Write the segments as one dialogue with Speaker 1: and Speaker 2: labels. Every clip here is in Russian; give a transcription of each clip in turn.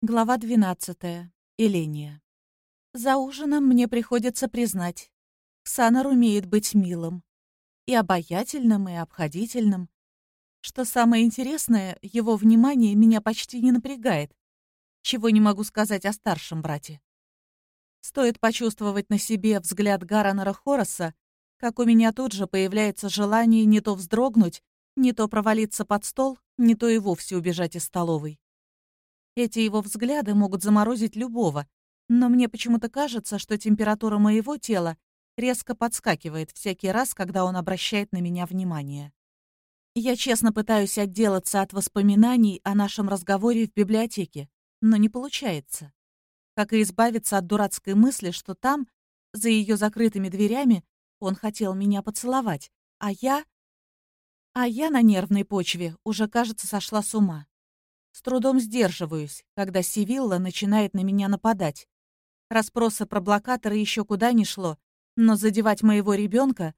Speaker 1: Глава 12. Эления. За ужином мне приходится признать, Ксанар умеет быть милым. И обаятельным, и обходительным. Что самое интересное, его внимание меня почти не напрягает, чего не могу сказать о старшем брате. Стоит почувствовать на себе взгляд Гарренера Хорроса, как у меня тут же появляется желание не то вздрогнуть, не то провалиться под стол, не то и вовсе убежать из столовой. Эти его взгляды могут заморозить любого, но мне почему-то кажется, что температура моего тела резко подскакивает всякий раз, когда он обращает на меня внимание. Я честно пытаюсь отделаться от воспоминаний о нашем разговоре в библиотеке, но не получается. Как и избавиться от дурацкой мысли, что там, за ее закрытыми дверями, он хотел меня поцеловать, а я... А я на нервной почве уже, кажется, сошла с ума. С трудом сдерживаюсь, когда Сивилла начинает на меня нападать. Распросы про блокаторы еще куда ни шло, но задевать моего ребенка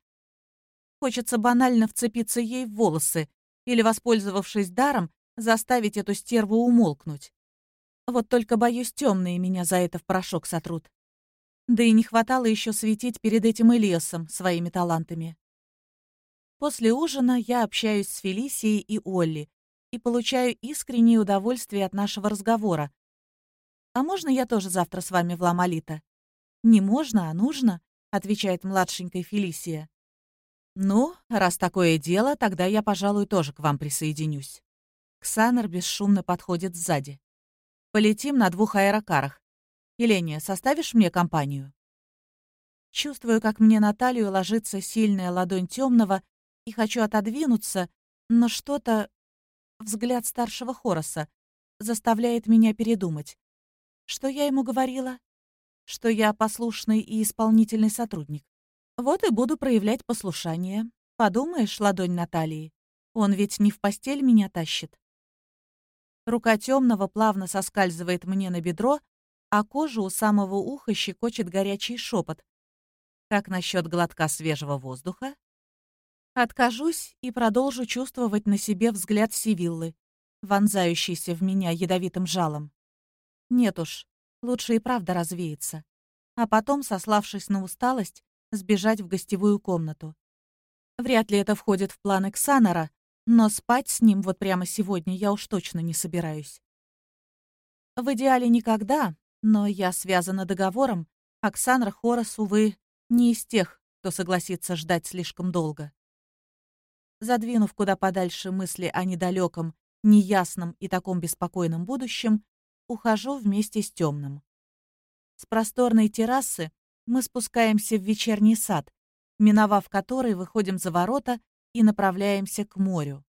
Speaker 1: Хочется банально вцепиться ей в волосы или, воспользовавшись даром, заставить эту стерву умолкнуть. Вот только, боюсь, темные меня за это в порошок сотрут. Да и не хватало еще светить перед этим Элиасом своими талантами. После ужина я общаюсь с Фелисией и Олли, и получаю искреннее удовольствие от нашего разговора. «А можно я тоже завтра с вами в Ламалита?» «Не можно, а нужно», — отвечает младшенькая Фелисия. «Ну, раз такое дело, тогда я, пожалуй, тоже к вам присоединюсь». Ксанер бесшумно подходит сзади. «Полетим на двух аэрокарах. Еления, составишь мне компанию?» Чувствую, как мне на талию ложится сильная ладонь темного, и хочу отодвинуться, но что-то взгляд старшего Хороса заставляет меня передумать. Что я ему говорила? Что я послушный и исполнительный сотрудник. Вот и буду проявлять послушание. Подумаешь, ладонь Натальи. Он ведь не в постель меня тащит. Рука темного плавно соскальзывает мне на бедро, а кожу у самого уха щекочет горячий шепот. Как насчет глотка свежего воздуха? Откажусь и продолжу чувствовать на себе взгляд Сивиллы, вонзающийся в меня ядовитым жалом. Нет уж, лучше и правда развеяться. А потом, сославшись на усталость, сбежать в гостевую комнату. Вряд ли это входит в планы Ксанора, но спать с ним вот прямо сегодня я уж точно не собираюсь. В идеале никогда, но я связана договором, а Ксанр Хорос, увы, не из тех, кто согласится ждать слишком долго. Задвинув куда подальше мысли о недалеком, неясном и таком беспокойном будущем, ухожу вместе с темным. С просторной террасы мы спускаемся в вечерний сад, миновав который, выходим за ворота и направляемся к морю.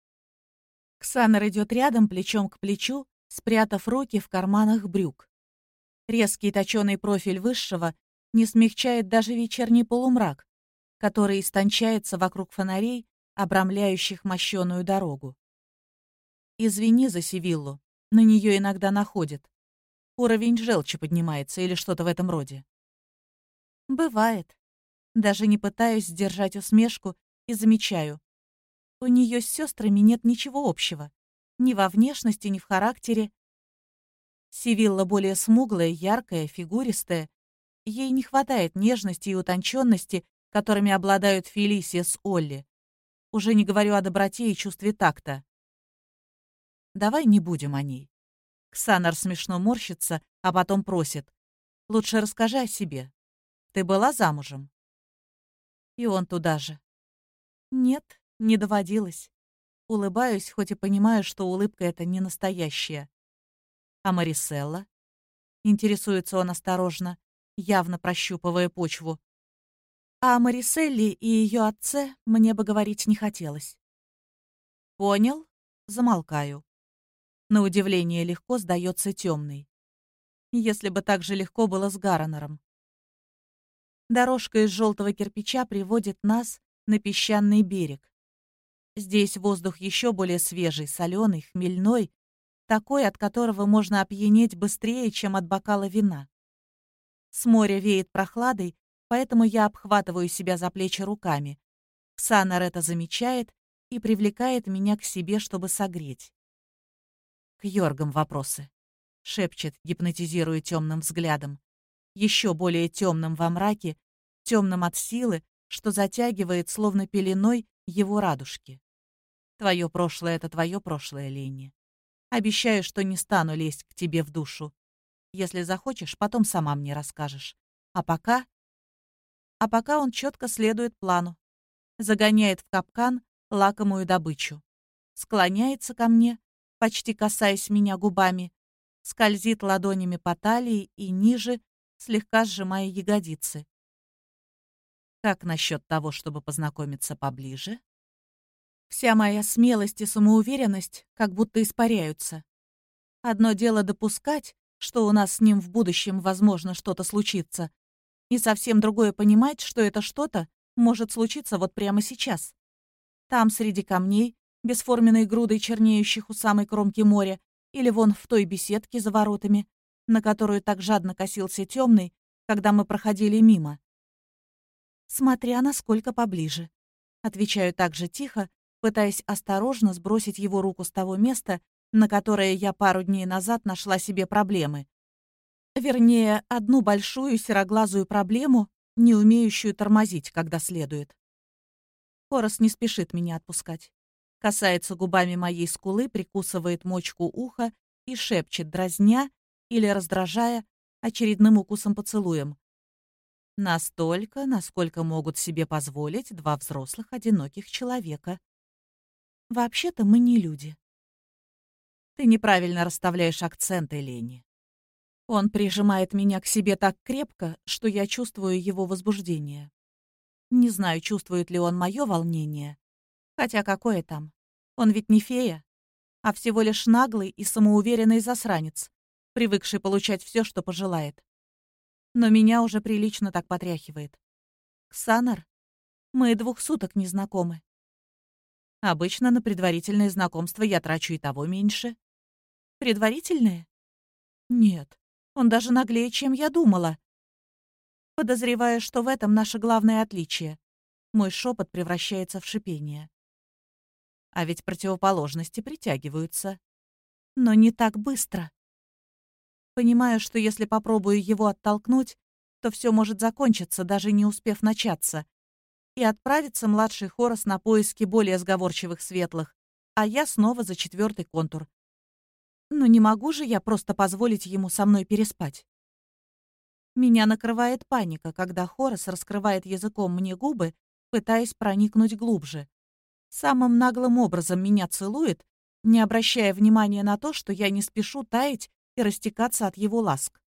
Speaker 1: Ксанер идет рядом, плечом к плечу, спрятав руки в карманах брюк. Резкий точеный профиль высшего не смягчает даже вечерний полумрак, который истончается вокруг фонарей обрамляющих мощеную дорогу. Извини за Сивиллу, на нее иногда находит. Уровень желчи поднимается или что-то в этом роде. Бывает. Даже не пытаюсь сдержать усмешку и замечаю. У нее с сестрами нет ничего общего. Ни во внешности, ни в характере. Сивилла более смуглая, яркая, фигуристая. Ей не хватает нежности и утонченности, которыми обладают Фелисия с Олли. Уже не говорю о доброте и чувстве такта. Давай не будем о ней. Ксанар смешно морщится, а потом просит. Лучше расскажи о себе. Ты была замужем? И он туда же. Нет, не доводилось. Улыбаюсь, хоть и понимаю, что улыбка эта не настоящая. А Мариселла? Интересуется он осторожно, явно прощупывая почву. А о Мариселле и ее отце мне бы говорить не хотелось. Понял? Замолкаю. На удивление легко сдается темный. Если бы так же легко было с Гарренером. Дорожка из желтого кирпича приводит нас на песчаный берег. Здесь воздух еще более свежий, соленый, хмельной, такой, от которого можно опьянеть быстрее, чем от бокала вина. С моря веет прохладой, поэтому я обхватываю себя за плечи руками. Ксанар это замечает и привлекает меня к себе, чтобы согреть. К Йоргам вопросы. — шепчет, гипнотизируя темным взглядом. Еще более темным во мраке, темным от силы, что затягивает, словно пеленой, его радужки. Твое прошлое — это твое прошлое, Ленни. Обещаю, что не стану лезть к тебе в душу. Если захочешь, потом сама мне расскажешь. А пока... А пока он четко следует плану. Загоняет в капкан лакомую добычу. Склоняется ко мне, почти касаясь меня губами, скользит ладонями по талии и ниже, слегка сжимая ягодицы. Как насчет того, чтобы познакомиться поближе? Вся моя смелость и самоуверенность как будто испаряются. Одно дело допускать, что у нас с ним в будущем возможно что-то случится, и совсем другое понимать, что это что-то может случиться вот прямо сейчас. Там, среди камней, бесформенной грудой чернеющих у самой кромки моря, или вон в той беседке за воротами, на которую так жадно косился темный, когда мы проходили мимо. Смотря насколько поближе. Отвечаю так же тихо, пытаясь осторожно сбросить его руку с того места, на которое я пару дней назад нашла себе проблемы. Вернее, одну большую сероглазую проблему, не умеющую тормозить, когда следует. Хорос не спешит меня отпускать. Касается губами моей скулы, прикусывает мочку уха и шепчет, дразня или раздражая очередным укусом-поцелуем. Настолько, насколько могут себе позволить два взрослых одиноких человека. Вообще-то мы не люди. Ты неправильно расставляешь акценты, Лени. Он прижимает меня к себе так крепко, что я чувствую его возбуждение. Не знаю, чувствует ли он мое волнение. Хотя какое там? Он ведь не фея, а всего лишь наглый и самоуверенный засранец, привыкший получать все, что пожелает но меня уже прилично так потряхивает. «Ксанар, мы двух суток не знакомы. Обычно на предварительные знакомства я трачу и того меньше. Предварительные? Нет, он даже наглее, чем я думала. Подозреваю, что в этом наше главное отличие. Мой шепот превращается в шипение. А ведь противоположности притягиваются. Но не так быстро. Понимаю, что если попробую его оттолкнуть, то все может закончиться, даже не успев начаться. И отправится младший Хорос на поиски более сговорчивых светлых, а я снова за четвертый контур. Но не могу же я просто позволить ему со мной переспать. Меня накрывает паника, когда Хорос раскрывает языком мне губы, пытаясь проникнуть глубже. Самым наглым образом меня целует, не обращая внимания на то, что я не спешу таять и растекаться от его ласк.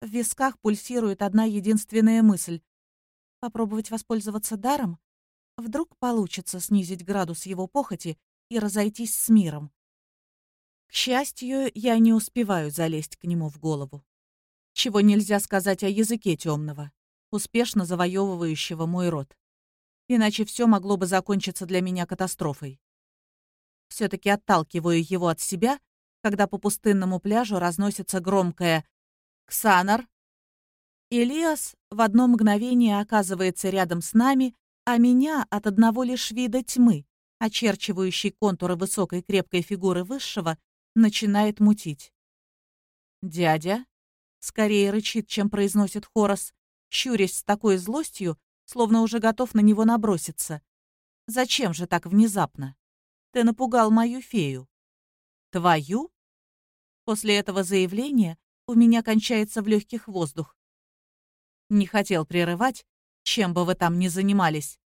Speaker 1: В висках пульсирует одна единственная мысль. Попробовать воспользоваться даром? Вдруг получится снизить градус его похоти и разойтись с миром. К счастью, я не успеваю залезть к нему в голову. Чего нельзя сказать о языке темного, успешно завоевывающего мой род. Иначе все могло бы закончиться для меня катастрофой. Все-таки отталкиваю его от себя когда по пустынному пляжу разносится громкое «Ксанар!». Илиас в одно мгновение оказывается рядом с нами, а меня от одного лишь вида тьмы, очерчивающей контуры высокой крепкой фигуры высшего, начинает мутить. «Дядя?» — скорее рычит, чем произносит Хорос, щурясь с такой злостью, словно уже готов на него наброситься. «Зачем же так внезапно? Ты напугал мою фею». «Твою?» После этого заявления у меня кончается в легких воздух. Не хотел прерывать, чем бы вы там ни занимались.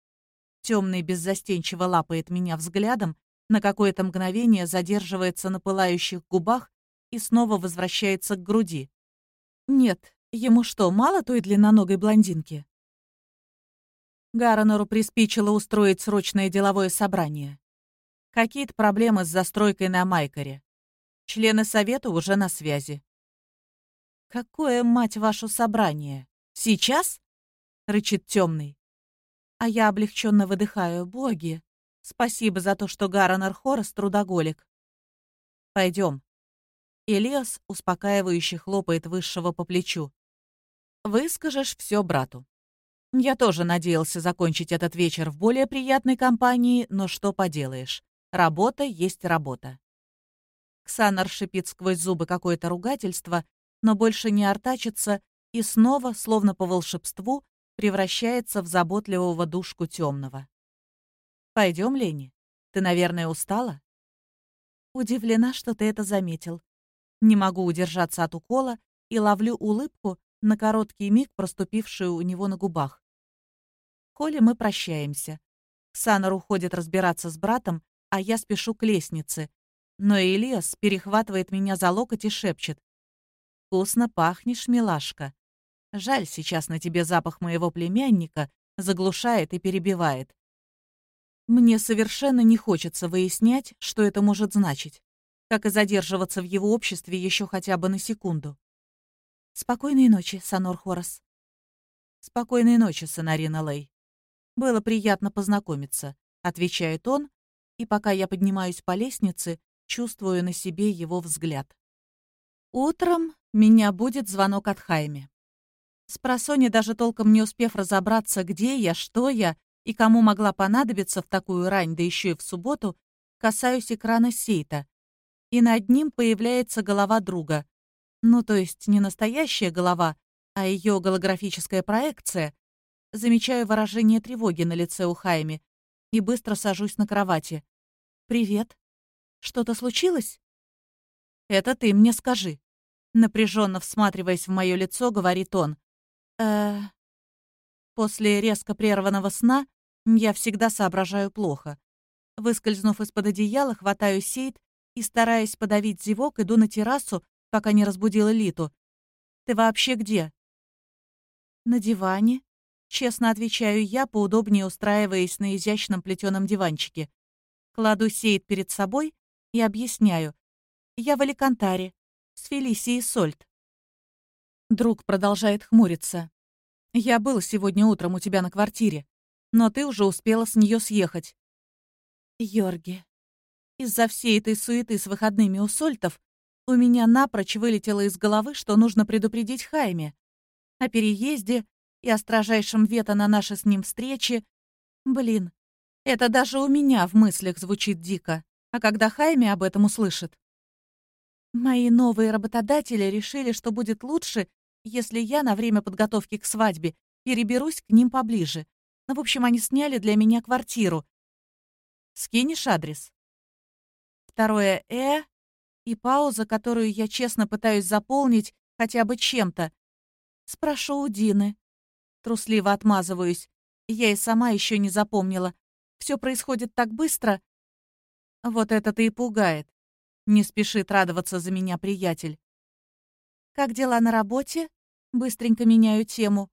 Speaker 1: Темный беззастенчиво лапает меня взглядом, на какое-то мгновение задерживается на пылающих губах и снова возвращается к груди. Нет, ему что, мало той длинноногой блондинки? Гаронору приспичило устроить срочное деловое собрание. Какие-то проблемы с застройкой на Майкоре. Члены совета уже на связи. «Какое, мать вашу, собрание? Сейчас?» — рычит темный. А я облегченно выдыхаю. «Боги, спасибо за то, что Гарон Архорос трудоголик. Пойдем». Элиас успокаивающе хлопает высшего по плечу. «Выскажешь все брату». Я тоже надеялся закончить этот вечер в более приятной компании, но что поделаешь. Работа есть работа. Ксанар шипит сквозь зубы какое-то ругательство, но больше не артачится и снова, словно по волшебству, превращается в заботливого душку темного. Пойдем, Лени. Ты, наверное, устала? Удивлена, что ты это заметил. Не могу удержаться от укола и ловлю улыбку на короткий миг, проступившую у него на губах. Коли мы прощаемся. Ксанар уходит разбираться с братом, а я спешу к лестнице, но Элиас перехватывает меня за локоть и шепчет. «Вкусно пахнешь, милашка. Жаль, сейчас на тебе запах моего племянника заглушает и перебивает. Мне совершенно не хочется выяснять, что это может значить, как и задерживаться в его обществе еще хотя бы на секунду. Спокойной ночи, Санор Хорос. Спокойной ночи, Сонарина Лей. Было приятно познакомиться, отвечает он, и пока я поднимаюсь по лестнице, чувствую на себе его взгляд. Утром меня будет звонок от Хайми. С просони даже толком не успев разобраться, где я, что я и кому могла понадобиться в такую рань, да еще и в субботу, касаюсь экрана сейта, и над ним появляется голова друга. Ну, то есть не настоящая голова, а ее голографическая проекция. Замечаю выражение тревоги на лице у Хайми и быстро сажусь на кровати. «Привет», что-то случилось? Это ты мне скажи. Напряженно всматриваясь в мое лицо, говорит он. Э, После резко прерванного сна я всегда соображаю плохо. Выскользнув из-под одеяла, хватаю сейт и, стараясь подавить зевок, иду на террасу, пока не разбудила Литу. «Ты вообще где?» «На диване», — честно отвечаю я, поудобнее устраиваясь на изящном плетеном диванчике. Кладу сейт перед собой и объясняю. Я в Аликантаре, с Фелисией Сольт. Друг продолжает хмуриться. Я был сегодня утром у тебя на квартире, но ты уже успела с нее съехать. Йорги, из-за всей этой суеты с выходными у Сольтов у меня напрочь вылетело из головы, что нужно предупредить Хайме о переезде и о строжайшем вето на наши с ним встречи. Блин, это даже у меня в мыслях звучит дико. А когда Хайме об этом услышит? Мои новые работодатели решили, что будет лучше, если я на время подготовки к свадьбе переберусь к ним поближе. Ну, в общем, они сняли для меня квартиру. Скинешь адрес? Второе «э» и пауза, которую я честно пытаюсь заполнить хотя бы чем-то. Спрошу у Дины. Трусливо отмазываюсь. Я и сама еще не запомнила. Все происходит так быстро. Вот это-то и пугает. Не спешит радоваться за меня приятель. Как дела на работе? Быстренько меняю тему.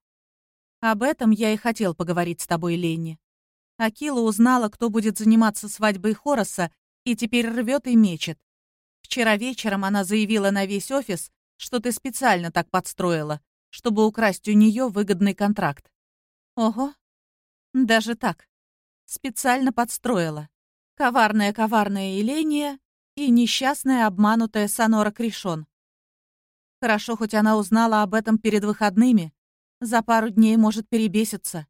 Speaker 1: Об этом я и хотел поговорить с тобой, Ленни. Акила узнала, кто будет заниматься свадьбой Хороса, и теперь рвет и мечет. Вчера вечером она заявила на весь офис, что ты специально так подстроила, чтобы украсть у нее выгодный контракт. Ого, даже так. Специально подстроила. Коварная-коварная Еления и несчастная обманутая Сонора Кришон. Хорошо, хоть она узнала об этом перед выходными. За пару дней может перебеситься.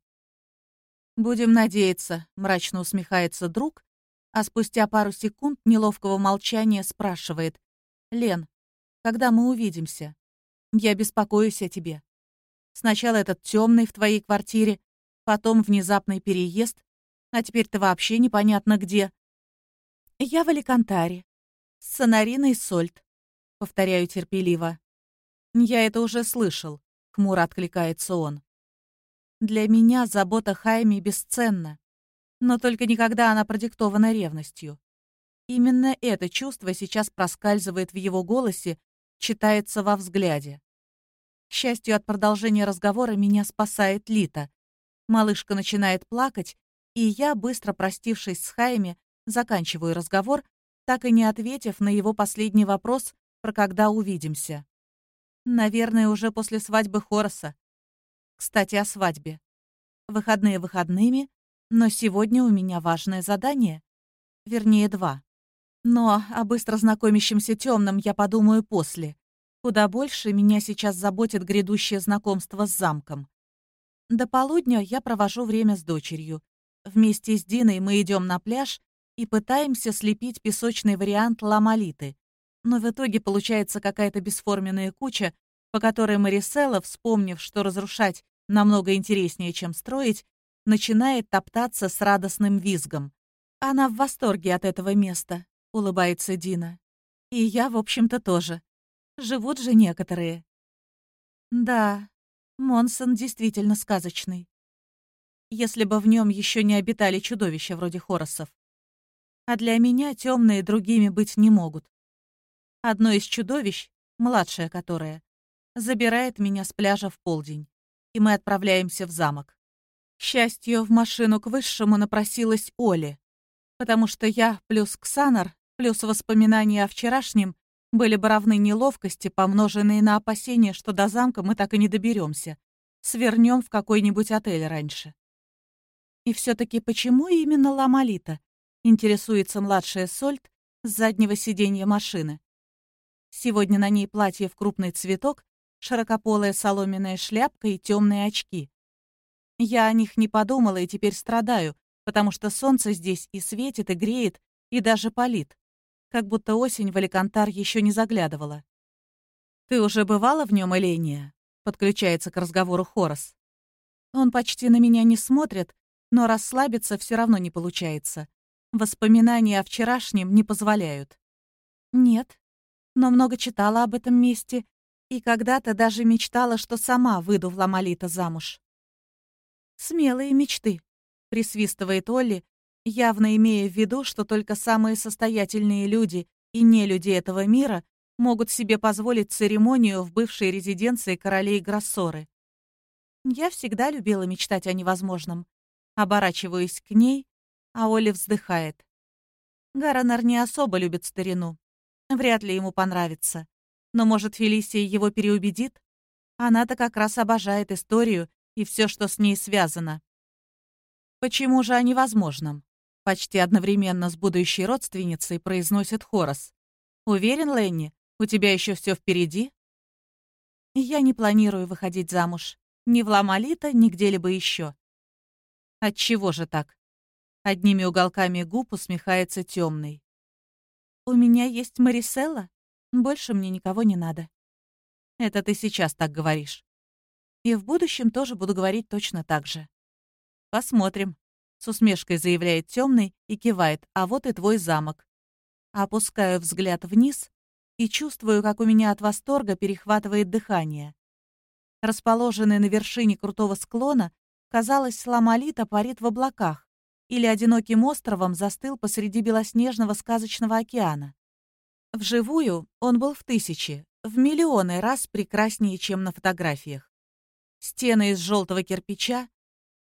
Speaker 1: «Будем надеяться», — мрачно усмехается друг, а спустя пару секунд неловкого молчания спрашивает. «Лен, когда мы увидимся? Я беспокоюсь о тебе. Сначала этот темный в твоей квартире, потом внезапный переезд, а теперь ты вообще непонятно где. Я в Аликантаре. С Сонариной Сольт. Повторяю терпеливо. Я это уже слышал. Хмуро откликается он. Для меня забота Хайми бесценна. Но только никогда она продиктована ревностью. Именно это чувство сейчас проскальзывает в его голосе, читается во взгляде. К счастью, от продолжения разговора меня спасает Лита. Малышка начинает плакать, и я, быстро простившись с Хайми, заканчиваю разговор, так и не ответив на его последний вопрос про когда увидимся. Наверное, уже после свадьбы Хороса. Кстати, о свадьбе. Выходные выходными, но сегодня у меня важное задание. Вернее, два. Но о быстро знакомящемся темном я подумаю после. Куда больше меня сейчас заботит грядущее знакомство с замком. До полудня я провожу время с дочерью, Вместе с Диной мы идем на пляж и пытаемся слепить песочный вариант ламалиты. Но в итоге получается какая-то бесформенная куча, по которой Мариселла, вспомнив, что разрушать намного интереснее, чем строить, начинает топтаться с радостным визгом. Она в восторге от этого места, улыбается Дина. И я, в общем-то, тоже. Живут же некоторые. Да, Монсон действительно сказочный. Если бы в нем еще не обитали чудовища вроде Хоросов. А для меня темные другими быть не могут. Одно из чудовищ, младшее которое, забирает меня с пляжа в полдень, и мы отправляемся в замок. К счастью, в машину к высшему напросилась Оли, потому что я плюс Ксанар, плюс воспоминания о вчерашнем были бы равны неловкости, помноженные на опасения, что до замка мы так и не доберемся, свернем в какой-нибудь отель раньше. И все-таки почему именно Ламалита? Интересуется младшая Сольт с заднего сиденья машины. Сегодня на ней платье в крупный цветок широкополая соломенная шляпка и темные очки. Я о них не подумала и теперь страдаю, потому что солнце здесь и светит, и греет, и даже палит. Как будто осень в Аликантар еще не заглядывала. «Ты уже бывала в нем, Эления?» — подключается к разговору Хорос. Он почти на меня не смотрит, но расслабиться все равно не получается. Воспоминания о вчерашнем не позволяют. Нет, но много читала об этом месте и когда-то даже мечтала, что сама выйду в Ламалита замуж. «Смелые мечты», — присвистывает Олли, явно имея в виду, что только самые состоятельные люди и не люди этого мира могут себе позволить церемонию в бывшей резиденции королей Гроссоры. Я всегда любила мечтать о невозможном. Оборачиваюсь к ней, а Олли вздыхает. Гаронер не особо любит старину. Вряд ли ему понравится. Но, может, Фелисия его переубедит? Она-то как раз обожает историю и все, что с ней связано. Почему же о невозможном? Почти одновременно с будущей родственницей произносит Хорос. Уверен, Ленни, у тебя еще все впереди? Я не планирую выходить замуж. Ни в Ламалита, ни где-либо еще. Отчего же так? Одними уголками губ усмехается темный. У меня есть Мариселла, больше мне никого не надо. Это ты сейчас так говоришь. И в будущем тоже буду говорить точно так же. Посмотрим. С усмешкой заявляет темный и кивает, а вот и твой замок. Опускаю взгляд вниз и чувствую, как у меня от восторга перехватывает дыхание. Расположенный на вершине крутого склона, казалось, Ламалита парит в облаках или одиноким островом застыл посреди белоснежного сказочного океана. Вживую он был в тысячи, в миллионы раз прекраснее, чем на фотографиях. Стены из желтого кирпича,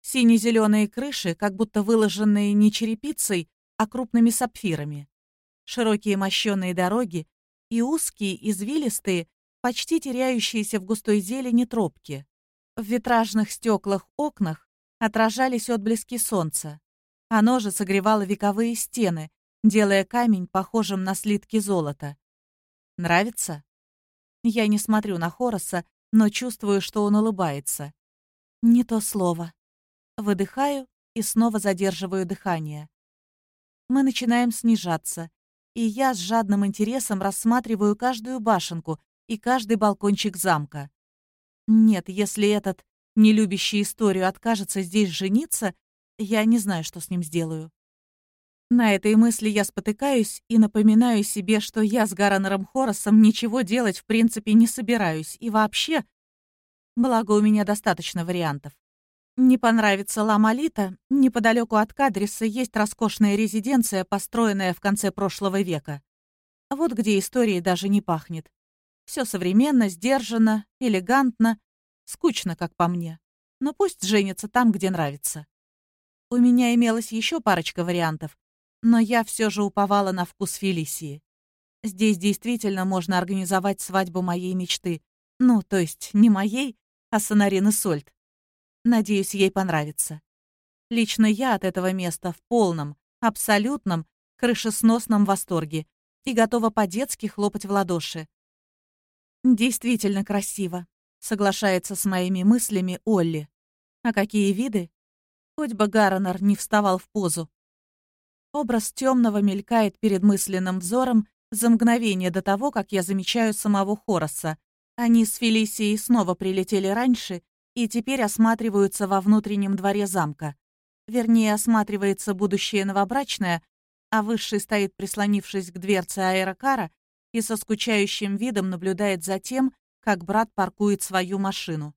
Speaker 1: сине-зеленые крыши, как будто выложенные не черепицей, а крупными сапфирами, широкие мощеные дороги и узкие, извилистые, почти теряющиеся в густой зелени тропки. В витражных стеклах окнах отражались отблески солнца. Оно же согревало вековые стены, делая камень похожим на слитки золота. Нравится? Я не смотрю на Хороса, но чувствую, что он улыбается. Не то слово. Выдыхаю и снова задерживаю дыхание. Мы начинаем снижаться, и я с жадным интересом рассматриваю каждую башенку и каждый балкончик замка. Нет, если этот, не любящий историю, откажется здесь жениться, я не знаю, что с ним сделаю. На этой мысли я спотыкаюсь и напоминаю себе, что я с Гаранером Хоросом ничего делать в принципе не собираюсь, и вообще... Благо, у меня достаточно вариантов. Не понравится Ламалита, неподалеку от Кадриса есть роскошная резиденция, построенная в конце прошлого века. Вот где истории даже не пахнет. Все современно, сдержанно, элегантно, скучно, как по мне. Но пусть женится там, где нравится. У меня имелась еще парочка вариантов, но я все же уповала на вкус Фелисии. Здесь действительно можно организовать свадьбу моей мечты. Ну, то есть не моей, а Сонарины Сольт. Надеюсь, ей понравится. Лично я от этого места в полном, абсолютном, крышесносном восторге и готова по-детски хлопать в ладоши. «Действительно красиво», — соглашается с моими мыслями Олли. «А какие виды?» Хоть бы Гаронер не вставал в позу. Образ темного мелькает перед мысленным взором, За мгновение до того, как я замечаю самого Хороса. Они с Фелисией снова прилетели раньше и теперь осматриваются во внутреннем дворе замка. Вернее, осматривается будущее новобрачное, а Высший стоит, прислонившись к дверце аэрокара, и со скучающим видом наблюдает за тем, как брат паркует свою машину.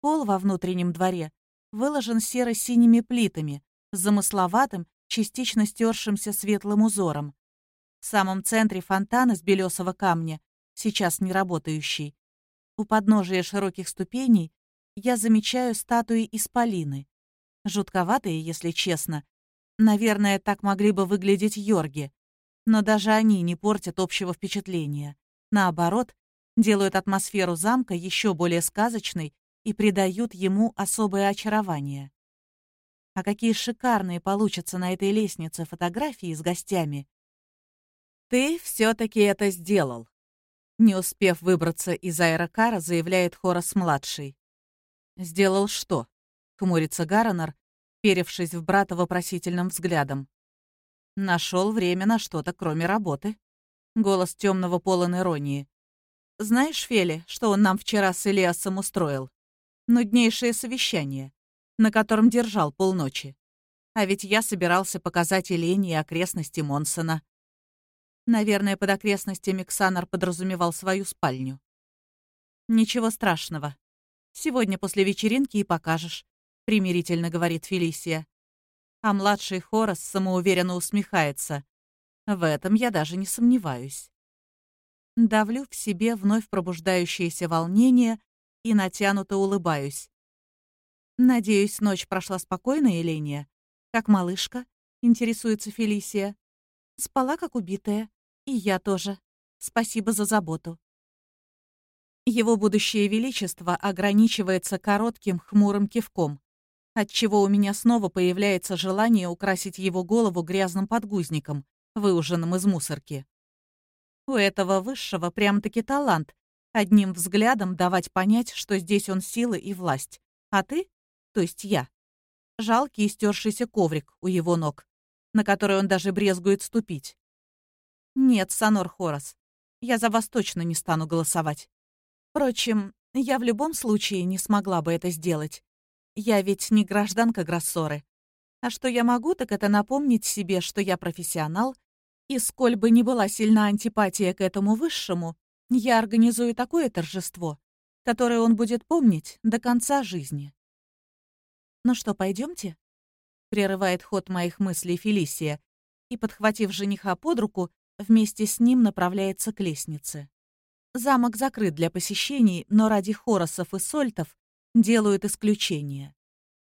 Speaker 1: Пол во внутреннем дворе выложен серо-синими плитами, с замысловатым, частично стершимся светлым узором. В самом центре фонтан из белесого камня, сейчас не работающий. У подножия широких ступеней я замечаю статуи исполины. Жутковатые, если честно. Наверное, так могли бы выглядеть йорги. Но даже они не портят общего впечатления. Наоборот, делают атмосферу замка еще более сказочной и придают ему особое очарование. А какие шикарные получатся на этой лестнице фотографии с гостями. «Ты все-таки это сделал», — не успев выбраться из аэрокара, заявляет Хорас-младший. «Сделал что?» — хмурится Гаронер, перевшись в брата вопросительным взглядом. Нашел время на что-то, кроме работы. Голос темного полон иронии. Знаешь, Фели, что он нам вчера с Элиасом устроил? Нуднейшее совещание, на котором держал полночи. А ведь я собирался показать Елене окрестности Монсона. Наверное, под окрестностями Ксанар подразумевал свою спальню. Ничего страшного. Сегодня после вечеринки и покажешь, примирительно говорит Фелисия а младший Хорас самоуверенно усмехается. В этом я даже не сомневаюсь. Давлю в себе вновь пробуждающееся волнение и натянуто улыбаюсь. «Надеюсь, ночь прошла спокойно, Еления? Как малышка?» — интересуется Фелисия. «Спала, как убитая. И я тоже. Спасибо за заботу». Его будущее величество ограничивается коротким хмурым кивком отчего у меня снова появляется желание украсить его голову грязным подгузником, выуженным из мусорки. У этого высшего прям-таки талант одним взглядом давать понять, что здесь он сила и власть. А ты, то есть я, жалкий истершийся коврик у его ног, на который он даже брезгует ступить. Нет, Санор Хорос, я за вас точно не стану голосовать. Впрочем, я в любом случае не смогла бы это сделать. Я ведь не гражданка Гроссоры. А что я могу, так это напомнить себе, что я профессионал, и сколь бы ни была сильна антипатия к этому высшему, я организую такое торжество, которое он будет помнить до конца жизни. «Ну что, пойдемте? прерывает ход моих мыслей Фелисия и, подхватив жениха под руку, вместе с ним направляется к лестнице. Замок закрыт для посещений, но ради хоросов и сольтов делают исключение.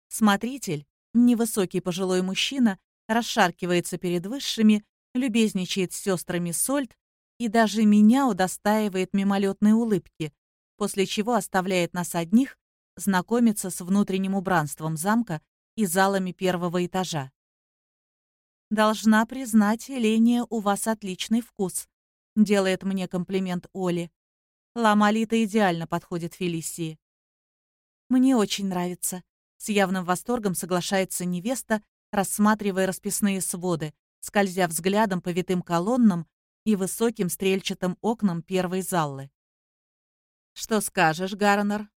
Speaker 1: Смотритель, невысокий пожилой мужчина, расшаркивается перед высшими, любезничает с сестрами Сольт и даже меня удостаивает мимолетной улыбки, после чего оставляет нас одних знакомиться с внутренним убранством замка и залами первого этажа. «Должна признать, Эления, у вас отличный вкус», — делает мне комплимент Оли. Ламалита идеально подходит Фелисии. Мне очень нравится. С явным восторгом соглашается невеста, рассматривая расписные своды, скользя взглядом по витым колоннам и высоким стрельчатым окнам первой залы. «Что скажешь, Гарнер?»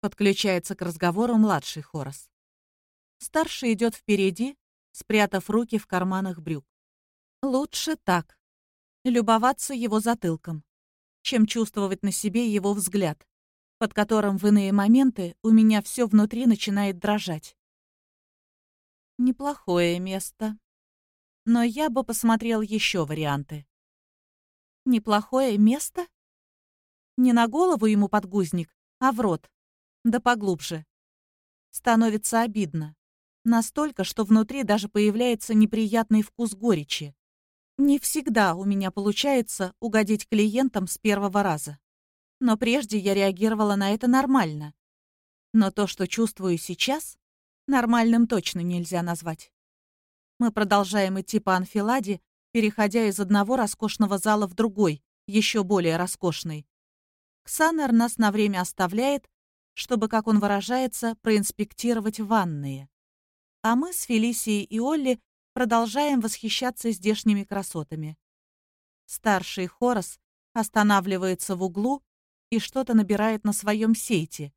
Speaker 1: Подключается к разговору младший Хорос. Старший идет впереди, спрятав руки в карманах брюк. Лучше так. Любоваться его затылком, чем чувствовать на себе его взгляд под которым в иные моменты у меня все внутри начинает дрожать. Неплохое место. Но я бы посмотрел еще варианты. Неплохое место? Не на голову ему подгузник, а в рот. Да поглубже. Становится обидно. Настолько, что внутри даже появляется неприятный вкус горечи. Не всегда у меня получается угодить клиентам с первого раза. Но прежде я реагировала на это нормально. Но то, что чувствую сейчас, нормальным точно нельзя назвать. Мы продолжаем идти по анфиладе, переходя из одного роскошного зала в другой, еще более роскошный. Ксанер нас на время оставляет, чтобы, как он выражается, проинспектировать ванные. А мы с Фелисией и Олли продолжаем восхищаться здешними красотами. Старший Хорос останавливается в углу и что-то набирает на своем сейте.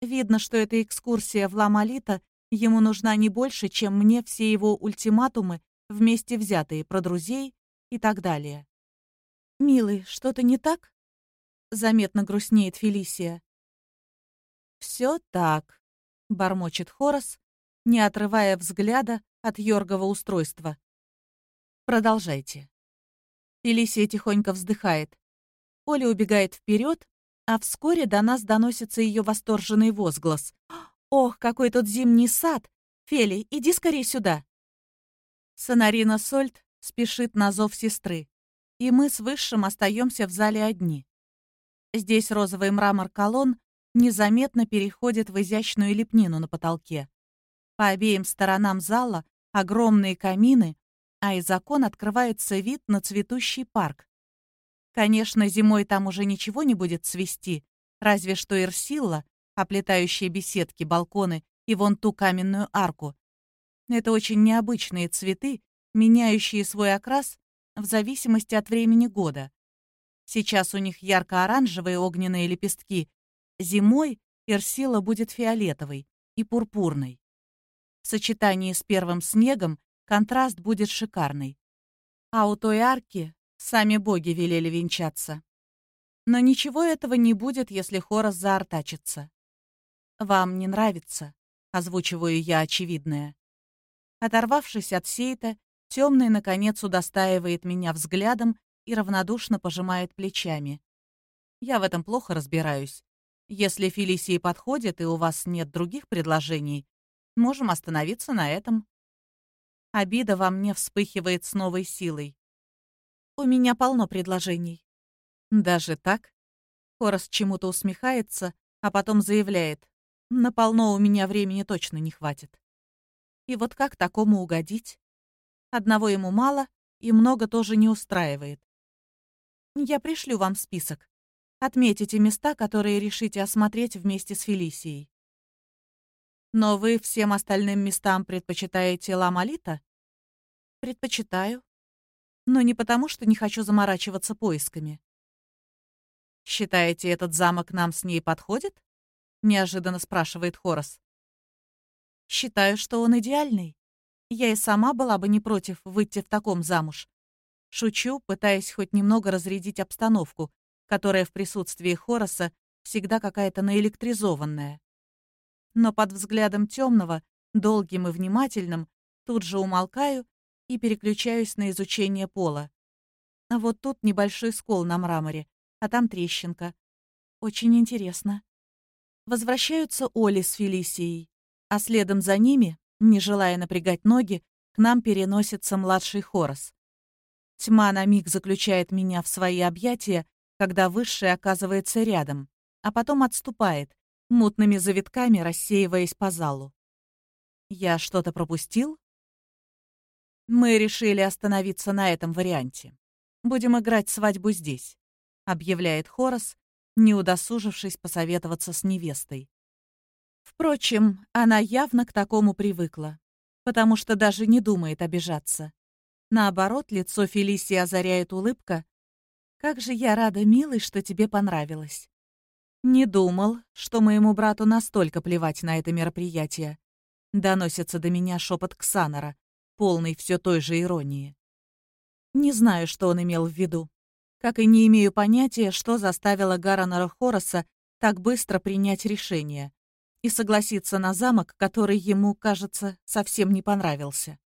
Speaker 1: Видно, что эта экскурсия в Ламалита ему нужна не больше, чем мне все его ультиматумы, вместе взятые про друзей и так далее. «Милый, что-то не так?» Заметно грустнеет Фелисия. «Все так», — бормочет Хорос, не отрывая взгляда от Йоргова устройства. «Продолжайте». Фелисия тихонько вздыхает. Оля убегает вперед, а вскоре до нас доносится ее восторженный возглас. «Ох, какой тут зимний сад! Фели, иди скорее сюда!» Сонарина Сольт спешит на зов сестры, и мы с Высшим остаемся в зале одни. Здесь розовый мрамор колонн незаметно переходит в изящную лепнину на потолке. По обеим сторонам зала огромные камины, а из окон открывается вид на цветущий парк. Конечно, зимой там уже ничего не будет цвести, разве что Ирсилла, оплетающие беседки, балконы и вон ту каменную арку. Это очень необычные цветы, меняющие свой окрас в зависимости от времени года. Сейчас у них ярко-оранжевые огненные лепестки. Зимой Ирсила будет фиолетовой и пурпурной. В сочетании с первым снегом контраст будет шикарный. А у той арки сами боги велели венчаться. Но ничего этого не будет, если Хорос заортачится. «Вам не нравится», — озвучиваю я очевидное. Оторвавшись от сейта, темный, наконец, удостаивает меня взглядом и равнодушно пожимает плечами. Я в этом плохо разбираюсь. Если Фелисии подходит и у вас нет других предложений, можем остановиться на этом. Обида во мне вспыхивает с новой силой. У меня полно предложений. Даже так? Хорос чему-то усмехается, а потом заявляет. На полно у меня времени точно не хватит. И вот как такому угодить? Одного ему мало, и много тоже не устраивает. Я пришлю вам список. Отметите места, которые решите осмотреть вместе с Фелисией. Но вы всем остальным местам предпочитаете Ламалита? Предпочитаю. Но не потому, что не хочу заморачиваться поисками. Считаете, этот замок нам с ней подходит? Неожиданно спрашивает Хорос. Считаю, что он идеальный. Я и сама была бы не против выйти в таком замуж. Шучу, пытаясь хоть немного разрядить обстановку, которая в присутствии Хороса всегда какая-то наэлектризованная. Но под взглядом темного, долгим и внимательным, тут же умолкаю и переключаюсь на изучение пола. А вот тут небольшой скол на мраморе, а там трещинка. Очень интересно. Возвращаются Оли с Фелисией, а следом за ними, не желая напрягать ноги, к нам переносится младший Хорос. Тьма на миг заключает меня в свои объятия, когда высший оказывается рядом, а потом отступает, мутными завитками рассеиваясь по залу. Я что-то пропустил? Мы решили остановиться на этом варианте. Будем играть свадьбу здесь, объявляет Хорос, не удосужившись посоветоваться с невестой. Впрочем, она явно к такому привыкла, потому что даже не думает обижаться. Наоборот, лицо Фелисии озаряет улыбка. «Как же я рада, милый, что тебе понравилось». «Не думал, что моему брату настолько плевать на это мероприятие», — доносится до меня шепот Ксанора, полный все той же иронии. Не знаю, что он имел в виду. Как и не имею понятия, что заставило Гарренера Хороса так быстро принять решение и согласиться на замок, который ему, кажется, совсем не понравился.